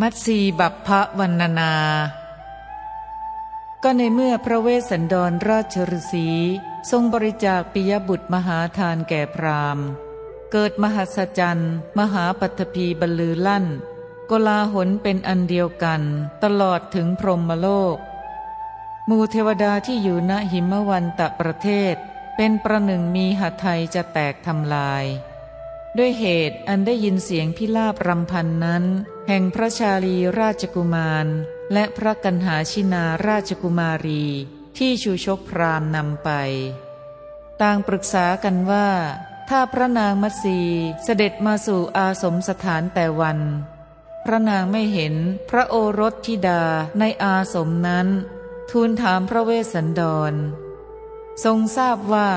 มัตสีบัพพวันนานา ก็ในเมื่อพระเวสสันดรราชฤษีทรงบริจาคปิยบุตรมหาทานแก่พราหมณ์ เกิดมหัศจรรย์มหาปัตภีบรรลือลั่นกลาหนเป็นอันเดียวกัน ตลอดถึงพรหมโลก มูเทวดาที่อยู่ณหิมวันตะประเทศ เป็นประหนึ่งมีหัไทยจะแตกทำลาย ด้วยเหตุอันได้ยินเสียงพิลาบรำพันนั้น แห่งพระชาลีราชกุมาร และพระกันหาชินาราชกุมารี ที่ชูชกพรามนำไป ต่างปรึกษากันว่า ถ้าพระนางมัตสีเสด็จมาสู่อาสมสถานแต่วัน พระนางไม่เห็นพระโอรสธิดาในอาสมนั้น ทูลถามพระเวสสันดร ทรงทราบว่า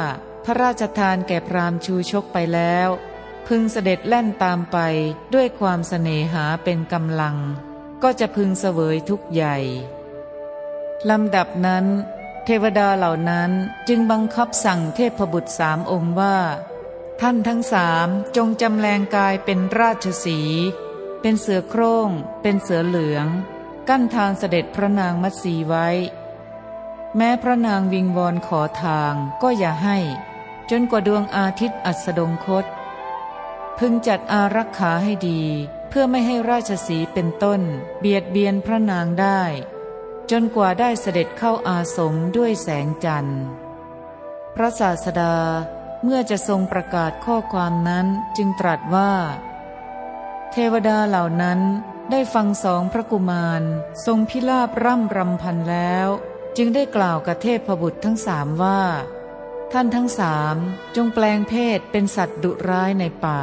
พระราชทานแก่พรามชูชกไปแล้ว พึงเสด็จแล่นตามไปด้วยความเสน่หาเป็นกำลัง ก็จะพึงเสวยทุกใหญ่ลำดับนั้น เทวดาเหล่านั้นจึงบังคับสั่งเทพบุตรสามองค์ว่า ท่านทั้งสามจงจำแรงกายเป็นราชสี เป็นเสือโคร่ง เป็นเสือเหลือง กั้นทางเสด็จพระนางมัตสีไว้ แม้พระนางวิงวอนขอทางก็อย่าให้ จนกว่าดวงอาทิตย์อัสดงคต พึงจัดอารักขาให้ดี เพื่อไม่ให้ราชสีเป็นต้น เบียดเบียนพระนางได้ จนกว่าได้เสด็จเข้าอาสมด้วยแสงจันทร์ พระศาสดาเมื่อจะทรงประกาศข้อความนั้นจึงตรัสว่า เทวดาเหล่านั้นได้ฟังสองพระกุมาร ทรงพิลาบร่ำรำพันแล้ว จึงได้กล่าวกับเทพบุตรทั้งสามว่า ท่านทั้งสามจงแปลงเพศเป็นสัตว์ดุร้ายในป่า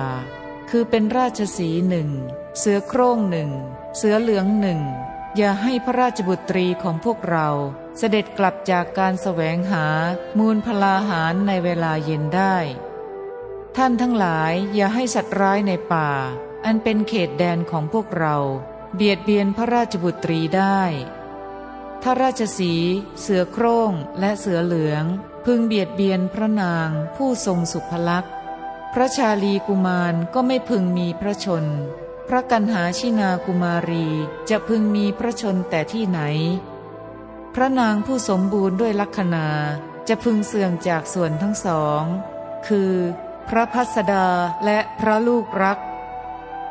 คือเป็นราชสีหนึ่ง เสือโคร่งหนึ่ง เสือเหลืองหนึ่ง อย่าให้พระราชบุตรีของพวกเราเสด็จกลับจากการแสวงหามูลพลาหารในเวลาเย็นได้ ท่านทั้งหลายอย่าให้สัตว์ร้ายในป่า อันเป็นเขตแดนของพวกเรา เบียดเบียนพระราชบุตรีได้ถ้าราชสี เสือโคร่งและเสือเหลือง พึงเบียดเบียนพระนางผู้ทรงสุภลักษณ์ พระชาลีกุมารก็ไม่พึงมีพระชน พระกันหาชินากุมารีจะพึงมีพระชนแต่ที่ไหน พระนางผู้สมบูรณ์ด้วยลักษณาจะพึงเสื่อมจากส่วนทั้งสอง คือ พระพัสดาและพระลูกรัก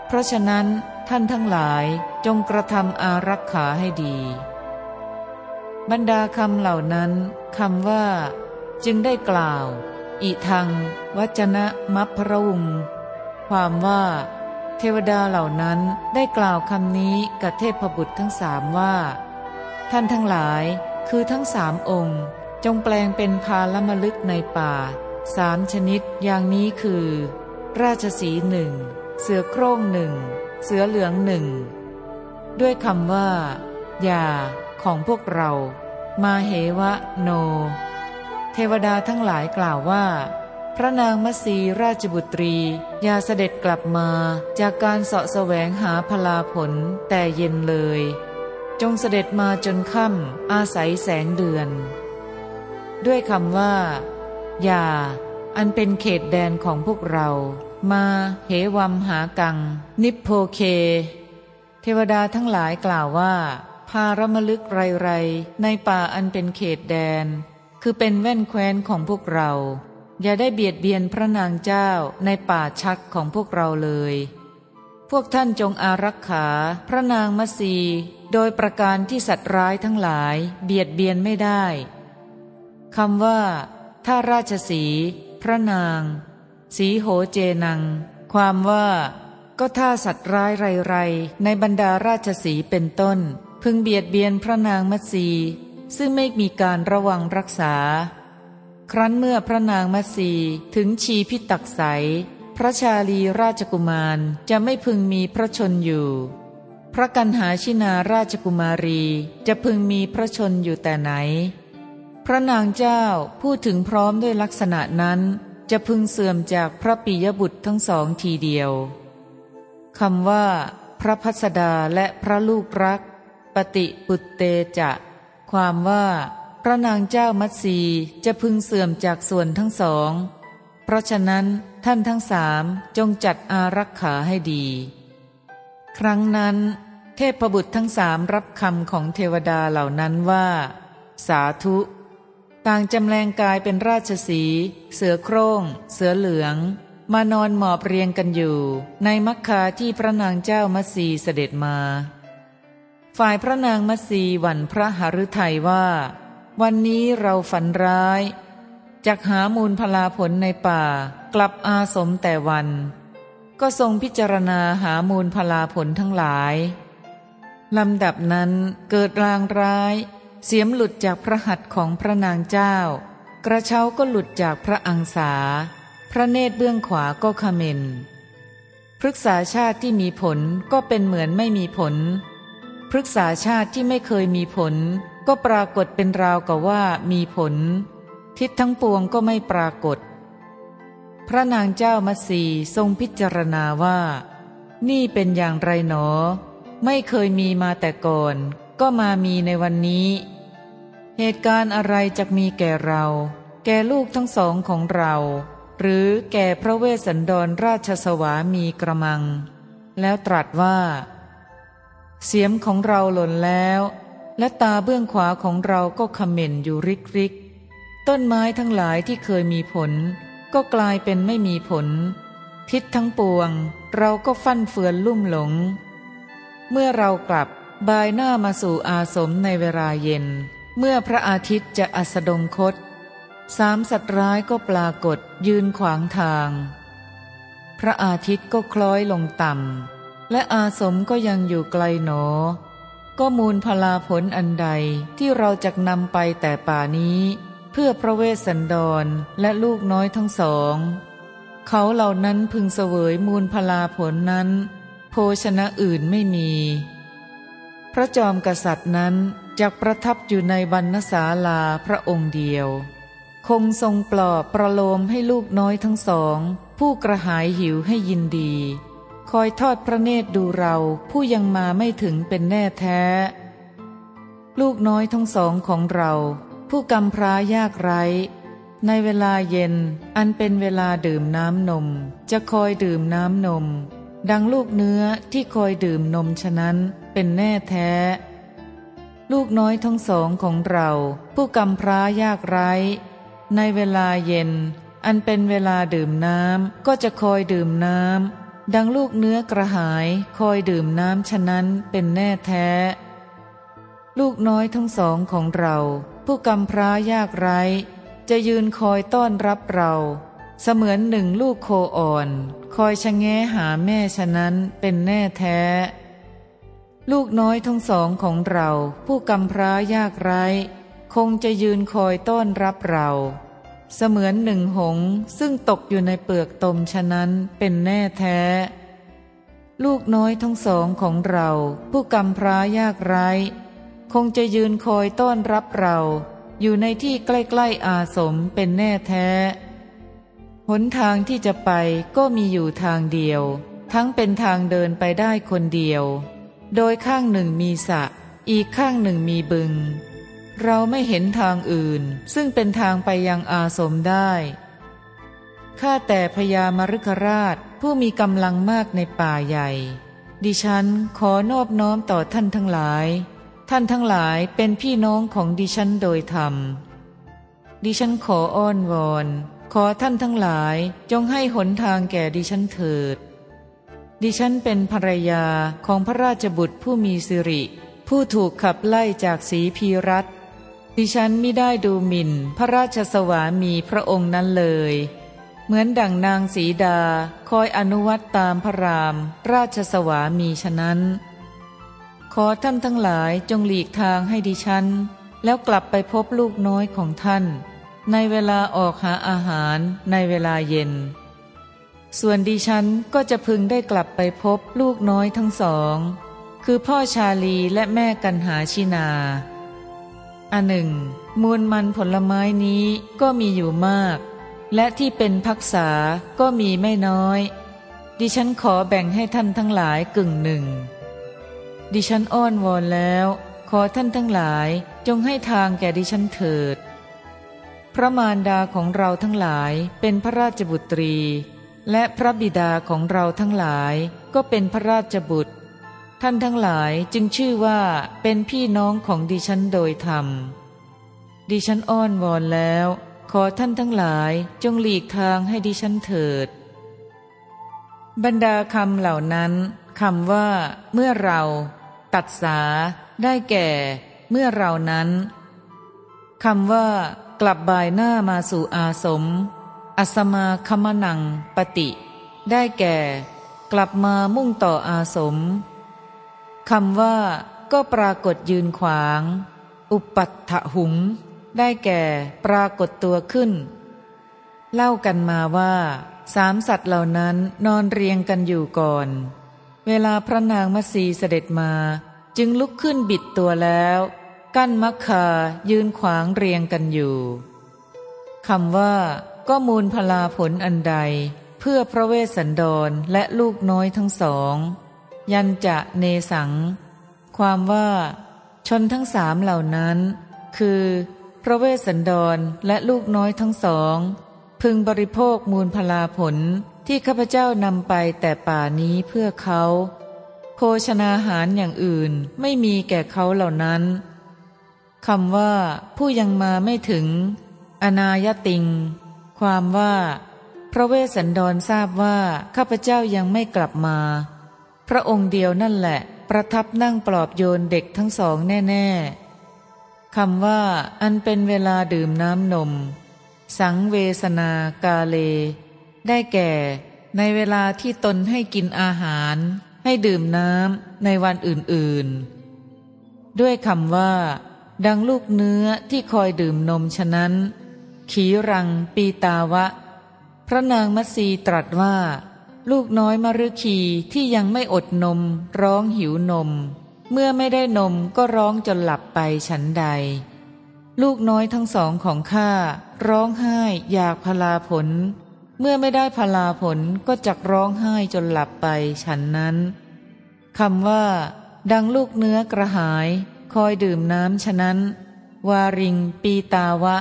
เพราะฉะนั้นท่านทั้งหลายจงกระทำอารักขาให้ดี บรรดาคำเหล่านั้นคำว่า จึงได้กล่าว อิทัง วัจนะมัพพระวุง ความว่า เทวดาเหล่านั้นได้กล่าวคำนี้กับเทพบุตรทั้งสามว่า ท่านทั้งหลายคือทั้งสามองค์ จงแปลงเป็นพาลมลึกในป่าสามชนิดอย่างนี้คือ ราชสีหนึ่งเสือโคร่งหนึ่งเสือเหลืองหนึ่งด้วยคำว่า อย่า ของพวกเรา มาเหวะโน เทวดาทั้งหลายกล่าวว่า พระนางมัสีราชบุตรีอย่าเสด็จกลับมา จากการเสาะแสวงหาพลาผลแต่เย็นเลย จงเสด็จมาจนค่ำอาศัยแสงเดือน ด้วยคำว่า อย่า อันเป็นเขตแดนของพวกเรา มาเหวัมหากัง นิพโพเค เทวดาทั้งหลายกล่าวว่าพารมลึกไรไรในป่าอันเป็นเขตแดน คือเป็นแว่นแคว้นของพวกเรา อย่าได้เบียดเบียนพระนางเจ้าในป่าชักของพวกเราเลย พวกท่านจงอารักขาพระนางมัสีโดยประการที่สัตว์ร้ายทั้งหลายเบียดเบียนไม่ได้คำว่า ถ้าราชสี พระนาง สีโหเจนัง ความว่า ก็ถ้าสัตว์ร้ายไรไรในบรรดาราชสีเป็นต้น พึงเบียดเบียนพระนางมัสี ซึ่งไม่มีการระวังรักษา ครั้นเมื่อพระนางมัสีถึงชีพิตักใสพระชาลีราชกุมารจะไม่พึงมีพระชนอยู่ พระกันหาชินาราชกุมารีจะพึงมีพระชนอยู่แต่ไหน พระนางเจ้าพูดถึงพร้อมด้วยลักษณะนั้นจะพึงเสื่อมจากพระปิยบุตรทั้งสองทีเดียวคำว่า พระพัสดาและพระลูกรัก ปฏิปุตเตจะ ความว่า พระนางเจ้ามัตสีจะพึงเสื่อมจากส่วนทั้งสอง เพราะฉะนั้นท่านทั้งสามจงจัดอารักขาให้ดี ครั้งนั้น เทพบุตรทั้งสามรับคำของเทวดาเหล่านั้นว่า สาธุ ต่างจำแรงกายเป็นราชสี เสือโคร่ง เสือเหลือง มานอนหมอบเรียงกันอยู่ ในมักคาที่พระนางเจ้ามัสีเสด็จมา ฝ่ายพระนางมัสีหวันพระหฤทัยว่า วันนี้เราฝันร้ายจากหามูลพลาผลในป่ากลับอาสมแต่วัน ก็ทรงพิจารณาหามูลพลาผลทั้งหลายลำดับนั้นเกิดรางร้าย เสียมหลุดจากพระหัตถ์ของพระนางเจ้า กระเช้าก็หลุดจากพระอังสา พระเนตรเบื้องขวาก็ขเมนพฤกษาชาติที่มีผลก็เป็นเหมือนไม่มีผล พฤกษาชาติที่ไม่เคยมีผล ก็ปรากฏเป็นราวกับว่ามีผล ทิศทั้งปวงก็ไม่ปรากฏ พระนางเจ้ามัสีทรงพิจารณาว่า นี่เป็นอย่างไรหนอ ไม่เคยมีมาแต่ก่อน ก็มามีในวันนี้ เหตุการณ์อะไรจะมีแก่เรา แก่ลูกทั้งสองของเรา หรือแก่พระเวสสันดรราชสวามีกระมัง แล้วตรัสว่า เสียมของเราหล่นแล้ว และตาเบื้องขวาของเราก็ขม่นอยู่ริกริกต้นไม้ทั้งหลายที่เคยมีผล ก็กลายเป็นไม่มีผล ทิศทั้งปวง เราก็ฟั่นเฟือนลุ่มหลง เมื่อเรากลับบายหน้ามาสู่อาสมในเวลาเย็น เมื่อพระอาทิตย์จะอัสดงคต สามสัตว์ร้ายก็ปรากฏยืนขวางทาง พระอาทิตย์ก็คล้อยลงต่ำ และอาสมก็ยังอยู่ไกลหนอ ก็มูลพลาผลอันใดที่เราจะนำไปแต่ป่านี้ เพื่อพระเวสสันดรและลูกน้อยทั้งสอง เขาเหล่านั้นพึงเสวยมูลพลาผลนั้น โภชนะอื่นไม่มี พระจอมกษัตริย์นั้นจักประทับอยู่ในบรรณศาลาพระองค์เดียว คงทรงปลอบประโลมให้ลูกน้อยทั้งสอง ผู้กระหายหิวให้ยินดี คอยทอดพระเนตรดูเราผู้ยังมาไม่ถึงเป็นแน่แท้ ลูกน้อยทั้งสองของเรา ผู้กำพร้ายากไร้ ในเวลาเย็นอันเป็นเวลาดื่มน้ำนม จะคอยดื่มน้ำนม ดังลูกเนื้อที่คอยดื่มนมฉะนั้นเป็นแน่แท้ ลูกน้อยทั้งสองของเรา ผู้กำพร้ายากไร้ ในเวลาเย็น อันเป็นเวลาดื่มน้ำก็จะคอยดื่มน้ำ ดังลูกเนื้อกระหายคอยดื่มน้ำฉะนั้นเป็นแน่แท้ ลูกน้อยทั้งสองของเรา ผู้กำพร้ายากไร้ จะยืนคอยต้อนรับเรา เสมือนหนึ่งลูกโคอ่อน คอยชะแงหาแม่ฉะนั้นเป็นแน่แท้ ลูกน้อยทั้งสองของเรา ผู้กำพร้ายากไร้ คงจะยืนคอยต้อนรับเรา เสมือนหนึ่งหงซึ่งตกอยู่ในเปลือกตมฉะนั้นเป็นแน่แท้ ลูกน้อยทั้งสองของเรา ผู้กำพร้ายากไร้ คงจะยืนคอยต้อนรับเรา อยู่ในที่ใกล้ๆอาสมเป็นแน่แท้ หนทางที่จะไปก็มีอยู่ทางเดียว ทั้งเป็นทางเดินไปได้คนเดียว โดยข้างหนึ่งมีสะ อีกข้างหนึ่งมีบึง เราไม่เห็นทางอื่น ซึ่งเป็นทางไปยังอาสมได้ข้าแต่พญามรุกราชผู้มีกำลังมากในป่าใหญ่ ดิฉันขอนอบน้อมต่อท่านทั้งหลาย ท่านทั้งหลายเป็นพี่น้องของดิฉันโดยธรรม ดิฉันขออ้อนวอน ขอท่านทั้งหลายจงให้หนทางแก่ดิฉันเถิด ดิฉันเป็นภรรยาของพระราชบุตรผู้มีสิริ ผู้ถูกขับไล่จากสีพีรัต ดิฉันไม่ได้ดูหมิ่น พระราชสวามีพระองค์นั้นเลย เหมือนดั่งนางสีดาคอยอนุวัตตามพระราม ราชสวามีฉะนั้น ขอท่านทั้งหลายจงหลีกทางให้ดิฉัน แล้วกลับไปพบลูกน้อยของท่าน ในเวลาออกหาอาหารในเวลาเย็น ส่วนดิฉันก็จะพึงได้กลับไปพบลูกน้อยทั้งสอง คือพ่อชาลีและแม่กันหาชินา อันหนึ่งมูลมันผลไม้นี้ก็มีอยู่มาก และที่เป็นพักษาก็มีไม่น้อย ดิฉันขอแบ่งให้ท่านทั้งหลายกึ่งหนึ่ง ดิฉันอ้อนวอนแล้ว ขอท่านทั้งหลายจงให้ทางแก่ดิฉันเถิด พระมารดาของเราทั้งหลายเป็นพระราชบุตรี และพระบิดาของเราทั้งหลายก็เป็นพระราชบุตร ท่านทั้งหลายจึงชื่อว่าเป็นพี่น้องของดิฉันโดยธรรม ดิฉันอ้อนวอนแล้ว ขอท่านทั้งหลายจงหลีกทางให้ดิฉันเถิด บรรดาคำเหล่านั้นคำว่า เมื่อเรา ตัดสา ได้แก่ เมื่อเรานั้นคำว่ากลับบายหน้ามาสู่อาสม อสมาคมนังปฏิ ได้แก่ กลับมามุ่งต่ออาสม คำว่าก็ปรากฏยืนขวาง อุปัตถหุง ได้แก่ปรากฏตัวขึ้น เล่ากันมาว่าสามสัตว์เหล่านั้นนอนเรียงกันอยู่ก่อน เวลาพระนางมัสีเสด็จมาจึงลุกขึ้นบิดตัวแล้ว กั้นมักคายืนขวางเรียงกันอยู่คำว่าก็มูลพลาผลอันใด เพื่อพระเวสสันดรและลูกน้อยทั้งสอง ยันจะเนสัง ความว่าชนทั้งสามเหล่านั้น คือ พระเวสสันดรและลูกน้อยทั้งสอง พึงบริโภคมูลพลาผลที่ข้าพเจ้านำไปแต่ป่านี้เพื่อเขา โภชนาหารอย่างอื่นไม่มีแก่เขาเหล่านั้นคำว่า ผู้ยังมาไม่ถึง อนายติง ความว่า พระเวสสันดรทราบว่าข้าพเจ้ายังไม่กลับมา พระองค์เดียวนั่นแหละ ประทับนั่งปลอบโยนเด็กทั้งสองแน่ๆคำว่า อันเป็นเวลาดื่มน้ำนม สังเวสนากาเล ได้แก่ ในเวลาที่ตนให้กินอาหาร ให้ดื่มน้ำในวันอื่นๆ ด้วยคำว่า ดังลูกเนื้อที่คอยดื่มนมฉะนั้น ขีรังปีตาวะ พระนางมัสีตรัสว่า ลูกน้อยมรุคีที่ยังไม่อดนม ร้องหิวนม เมื่อไม่ได้นมก็ร้องจนหลับไปฉันใด ลูกน้อยทั้งสองของข้าร้องไห้อยากพลาผล เมื่อไม่ได้พลาผลก็จักร้องไห้จนหลับไปฉันนั้นคำว่า ดังลูกเนื้อกระหาย คอยดื่มน้ำฉะนั้น วาริงปีตาวะ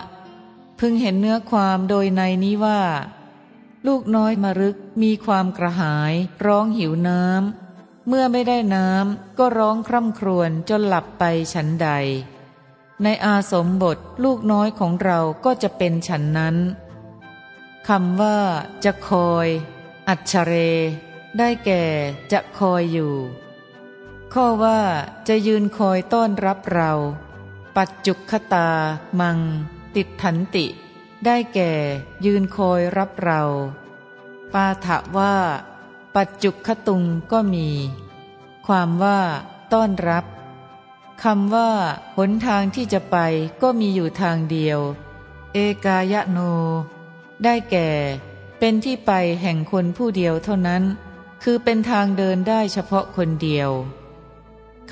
พึงเห็นเนื้อความโดยในนี้ว่า ลูกน้อยมารึกมีความกระหายร้องหิวน้ำเมื่อไม่ได้น้ำก็ร้องคร่ำครวญจนหลับไปฉันใด ในอาสมบทลูกน้อยของเราก็จะเป็นฉันนั้นคำว่า จะคอย อัจฉเร ได้แก่ จะคอยอยู่ ข้อว่าจะยืนคอยต้อนรับเรา ปัจจุคตา มัง ติดถันติ ได้แก่ยืนคอยรับเรา ปาถะว่า ปัจจุคตุงก็มี ความว่าต้อนรับคำว่าหนทางที่จะไปก็มีอยู่ทางเดียว เอกายโน ได้แก่ เป็นที่ไปแห่งคนผู้เดียวเท่านั้น คือเป็นทางเดินได้เฉพาะคนเดียว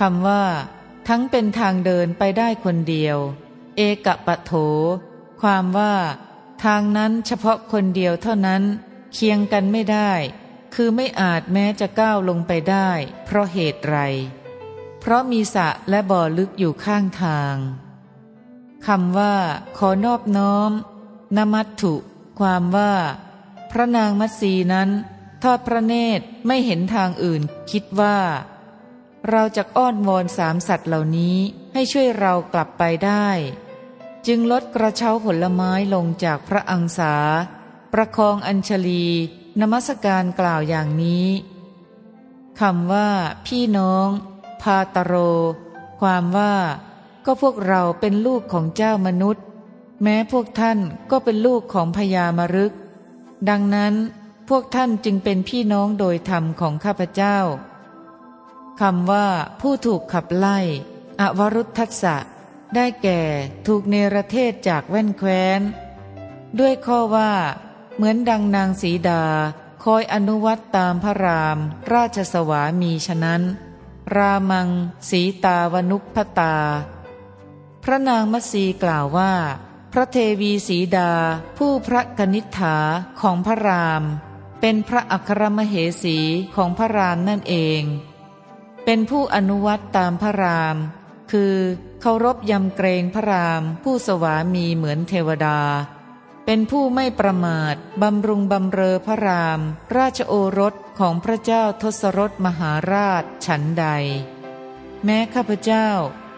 คำว่า ทั้งเป็นทางเดินไปได้คนเดียว เอกปะโถ ความว่า ทางนั้นเฉพาะคนเดียวเท่านั้น เคียงกันไม่ได้ คือไม่อาจแม้จะก้าวลงไปได้ เพราะเหตุไร เพราะมีสะและบ่อลึกอยู่ข้างทางคำว่า ขอนอบน้อมนมัตถุ ความว่า พระนางมัตสีนั้น ทอดพระเนตรไม่เห็นทางอื่น คิดว่า เราจะอ้อนวอนสามสัตว์เหล่านี้ให้ช่วยเรากลับไปได้ จึงลดกระเช้าผลไม้ลงจากพระอังสา ประคองอัญชลี นมัสการกล่าวอย่างนี้คำว่า พี่น้อง พาตโร ความว่า ก็พวกเราเป็นลูกของเจ้ามนุษย์ แม้พวกท่านก็เป็นลูกของพญามรึก ดังนั้นพวกท่านจึงเป็นพี่น้องโดยธรรมของข้าพเจ้าคำว่า ผู้ถูกขับไล่ อวรุทธัสสะ ได้แก่ถูกเนรเทศจากแว่นแคว้น ด้วยข้อว่า เหมือนดังนางสีดา คอยอนุวัตตามพระราม ราชสวามีฉะนั้น รามัง สีตาวนุพตา พระนางมัสีกล่าวว่า พระเทวีสีดา ผู้พระกนิษฐาของพระราม เป็นพระอัครมเหสีของพระรามนั่นเอง เป็นผู้อนุวัตตามพระราม คือ เคารพยำเกรงพระราม ผู้สวามีเหมือนเทวดา เป็นผู้ไม่ประมาทบำรุงบำเรอพระราม ราชโอรสของพระเจ้าทศรถมหาราชฉันใด แม้ข้าพเจ้า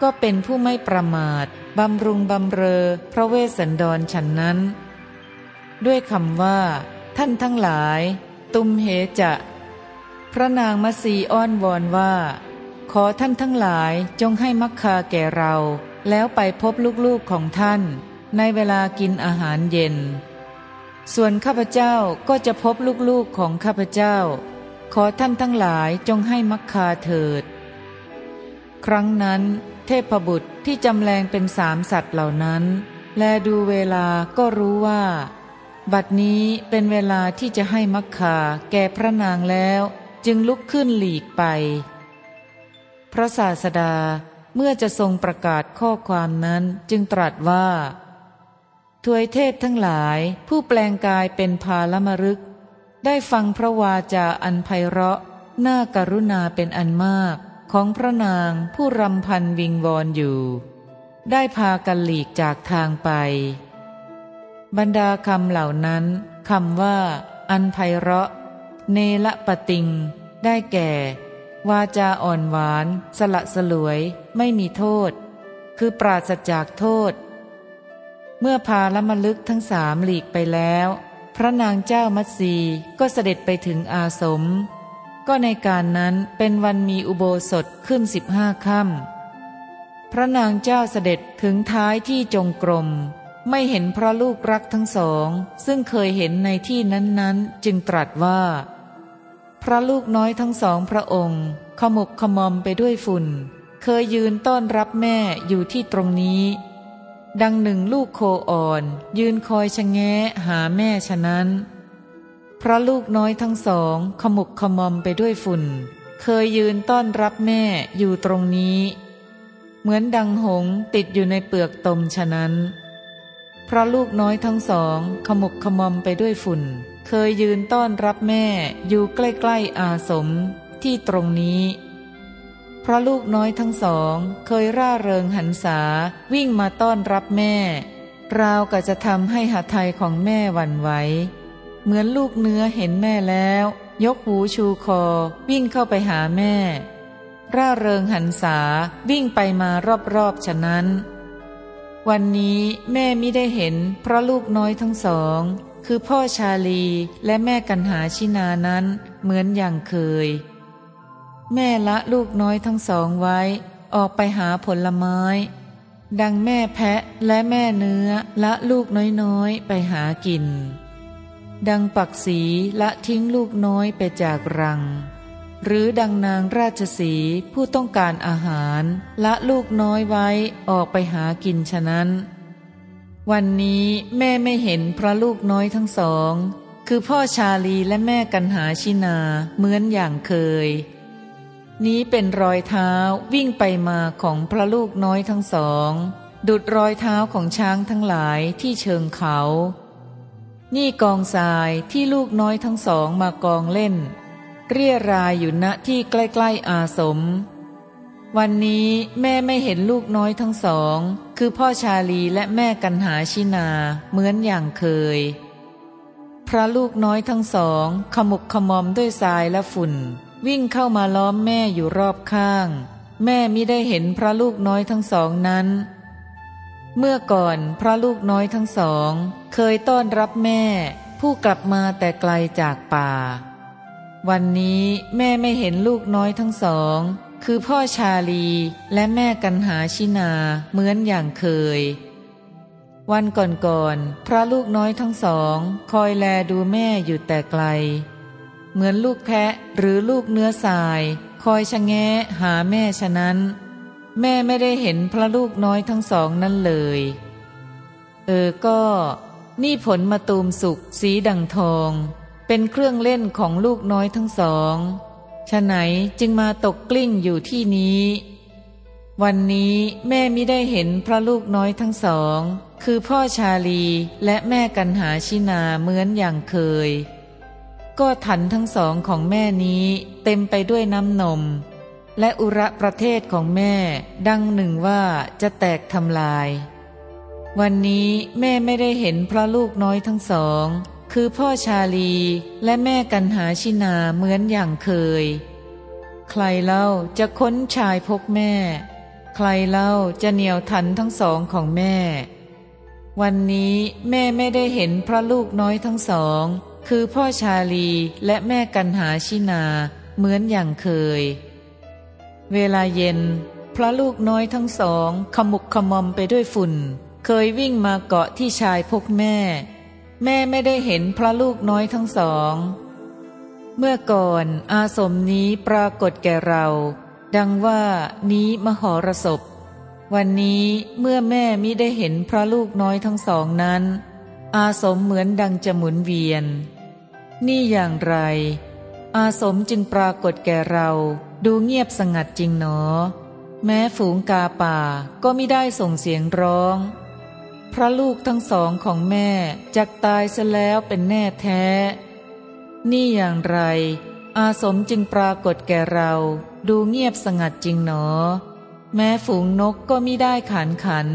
ก็เป็นผู้ไม่ประมาทบำรุงบำเรอพระเวสสันดรฉันนั้น ด้วยคำว่า ท่านทั้งหลาย ตุมเหจะ พระนางมัสีอ้อนวอนว่า ขอท่านทั้งหลายจงให้มักคาแก่เรา แล้วไปพบลูกๆของท่าน ในเวลากินอาหารเย็น ส่วนข้าพเจ้าก็จะพบลูกๆของข้าพเจ้า ขอท่านทั้งหลายจงให้มักคาเถิด ครั้งนั้นเทพบุตรที่จำแรงเป็นสามสัตว์เหล่านั้น แลดูเวลาก็รู้ว่า บัดนี้เป็นเวลาที่จะให้มักคาแก่พระนางแล้ว จึงลุกขึ้นหลีกไป พระศาสดาเมื่อจะทรงประกาศข้อความนั้นจึงตรัสว่าทวยเทพทั้งหลายผู้แปลงกายเป็นพาลมรึก ได้ฟังพระวาจาอันไพเราะน่ากรุณาเป็นอันมากของพระนางผู้รำพันวิงวอนอยู่ ได้พากันหลีกจากทางไป บรรดาคำเหล่านั้นคำว่า อันไพเราะ เนละปะติง ได้แก่ วาจาอ่อนหวาน สละสลวย ไม่มีโทษ คือปราศจากโทษ เมื่อพาละมลึกทั้งสามหลีกไปแล้ว พระนางเจ้ามัตสีก็เสด็จไปถึงอาสม ก็ในการนั้นเป็นวันมีอุโบสถขึ้นสิบห้าค่ำพระนางเจ้าเสด็จถึงท้ายที่จงกรมไม่เห็นพระลูกรักทั้งสอง ซึ่งเคยเห็นในที่นั้นๆ จึงตรัสว่า พระลูกน้อยทั้งสองพระองค์ ขมุกขมอมไปด้วยฝุ่น เคยยืนต้อนรับแม่อยู่ที่ตรงนี้ ดังหนึ่งลูกโคอ่อน ยืนคอยชะแงะหาแม่ฉะนั้น พระลูกน้อยทั้งสอง ขมุกขมอมไปด้วยฝุ่น เคยยืนต้อนรับแม่อยู่ตรงนี้ เหมือนดังหงติดอยู่ในเปลือกตมฉะนั้น พระลูกน้อยทั้งสอง ขมุกขมอมไปด้วยฝุ่น เคยยืนต้อนรับแม่อยู่ใกล้ๆอาสมที่ตรงนี้พระลูกน้อยทั้งสองเคยร่าเริงหันษาวิ่งมาต้อนรับแม่ ราวกับจะทำให้หัตถยของแม่หวั่นไหว เหมือนลูกเนื้อเห็นแม่แล้ว ยกหูชูคอ วิ่งเข้าไปหาแม่ ร่าเริงหันษาวิ่งไปมารอบๆฉะนั้น วันนี้แม่ไม่ได้เห็นเพราะลูกน้อยทั้งสอง คือพ่อชาลีและแม่กันหาชินานั้นเหมือนอย่างเคย แม่ละลูกน้อยทั้งสองไว้ ออกไปหาผลไม้ ดังแม่แพะและแม่เนื้อละลูกน้อยๆไปหากิน ดังปักสีละทิ้งลูกน้อยไปจากรัง หรือดังนางราชสีผู้ต้องการอาหาร ละลูกน้อยไว้ออกไปหากินฉะนั้น วันนี้แม่ไม่เห็นพระลูกน้อยทั้งสอง คือพ่อชาลีและแม่กันหาชินาเหมือนอย่างเคย นี้เป็นรอยเท้าวิ่งไปมาของพระลูกน้อยทั้งสอง ดุดรอยเท้าของช้างทั้งหลายที่เชิงเขา นี่กองทรายที่ลูกน้อยทั้งสองมากองเล่น เรียรายอยู่ณที่ใกล้ๆอาสม วันนี้แม่ไม่เห็นลูกน้อยทั้งสอง คือพ่อชาลีและแม่กันหาชินาเหมือนอย่างเคย พระลูกน้อยทั้งสอง ขมุกขมอมด้วยทรายและฝุ่น วิ่งเข้ามาล้อมแม่อยู่รอบข้าง แม่มิได้เห็นพระลูกน้อยทั้งสองนั้น เมื่อก่อนพระลูกน้อยทั้งสอง เคยต้อนรับแม่ ผู้กลับมาแต่ไกลจากป่า วันนี้แม่ไม่เห็นลูกน้อยทั้งสอง คือพ่อชาลีและแม่กันหาชินาเหมือนอย่างเคย วันก่อนๆพระลูกน้อยทั้งสอง คอยแลดูแม่อยู่แต่ไกล เหมือนลูกแพะหรือลูกเนื้อสาย คอยชะแงะหาแม่ฉะนั้น แม่ไม่ได้เห็นพระลูกน้อยทั้งสองนั่นเลย เออก็ นี่ผลมาตูมสุกสีดังทอง เป็นเครื่องเล่นของลูกน้อยทั้งสอง ฉะไหนจึงมาตกกลิ้งอยู่ที่นี้ วันนี้แม่ไม่ได้เห็นพระลูกน้อยทั้งสอง คือพ่อชาลีและแม่กันหาชินาเหมือนอย่างเคย ก็ถันทั้งสองของแม่นี้เต็มไปด้วยน้ำนม และอุระประเทศของแม่ดังหนึ่งว่าจะแตกทำลาย วันนี้แม่ไม่ได้เห็นพระลูกน้อยทั้งสอง คือพ่อชาลีและแม่กันหาชินาเหมือนอย่างเคย ใครเล่าจะค้นชายพกแม่ ใครเล่าจะเหนียวทันทั้งสองของแม่ วันนี้แม่ไม่ได้เห็นพระลูกน้อยทั้งสอง คือพ่อชาลีและแม่กันหาชินาเหมือนอย่างเคย เวลาเย็น พระลูกน้อยทั้งสอง ขมุกขมอมไปด้วยฝุ่น เคยวิ่งมาเกาะที่ชายพกแม่ แม่ไม่ได้เห็นพระลูกน้อยทั้งสอง เมื่อก่อนอาสมนี้ปรากฏแก่เรา ดังว่านี้มหรสพ วันนี้เมื่อแม่มิได้เห็นพระลูกน้อยทั้งสองนั้น อาสมเหมือนดังจะหมุนเวียน นี่อย่างไร อาสมจึงปรากฏแก่เราดูเงียบสงัดจริงหนอ แม้ฝูงกาป่าก็ไม่ได้ส่งเสียงร้อง พระลูกทั้งสองของแม่จักตายเสียแล้วเป็นแน่แท้ นี่อย่างไร อาสมจึงปรากฏแก่เราดูเงียบสงัดจริงหนอ แม้ฝูงนกก็มิได้ขานขัน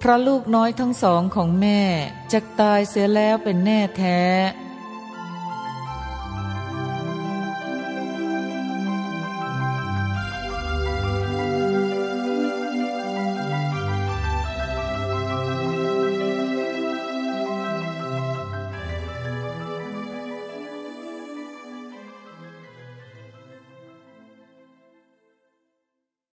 พระลูกน้อยทั้งสองของแม่จักตายเสียแล้วเป็นแน่แท้